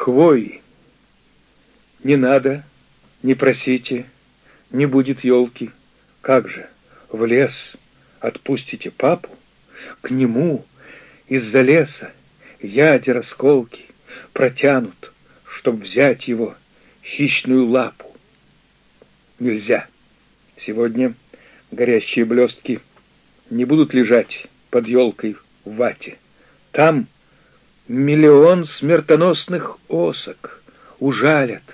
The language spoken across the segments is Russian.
хвои. Не надо, не просите, не будет елки. Как же, в лес отпустите папу? К нему из-за леса яди расколки протянут, чтоб взять его хищную лапу. Нельзя. Сегодня горящие блестки не будут лежать под елкой в вате. Там миллион смертоносных осок ужалят,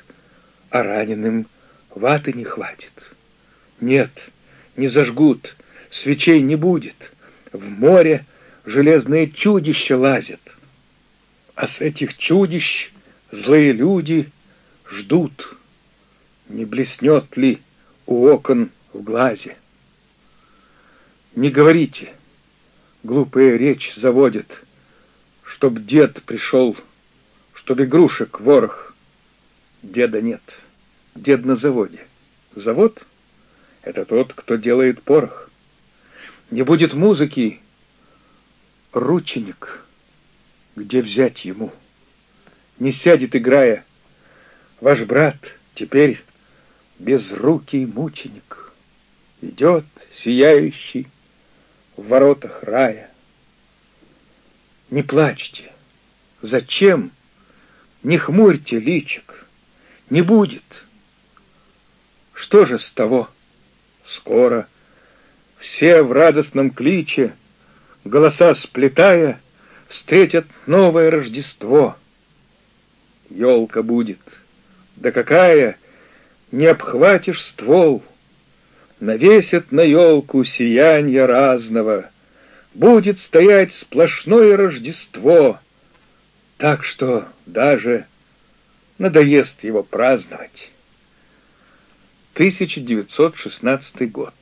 а раненым ваты не хватит. Нет, не зажгут, свечей не будет. В море железные чудища лазят. А с этих чудищ злые люди ждут, не блеснет ли у окон в глазе. Не говорите, глупая речь заводит, чтоб дед пришел, чтоб игрушек ворох. Деда нет, дед на заводе. Завод — это тот, кто делает порох. Не будет музыки, рученик, где взять ему? Не сядет, играя, ваш брат теперь безрукий мученик. Идет сияющий в воротах рая. Не плачьте. Зачем? Не хмурьте личик. Не будет. Что же с того? Скоро все в радостном кличе, голоса сплетая, встретят новое Рождество. Елка будет. Да какая! Не обхватишь ствол. Навесят на елку сиянья разного — будет стоять сплошное Рождество, так что даже надоест его праздновать. 1916 год.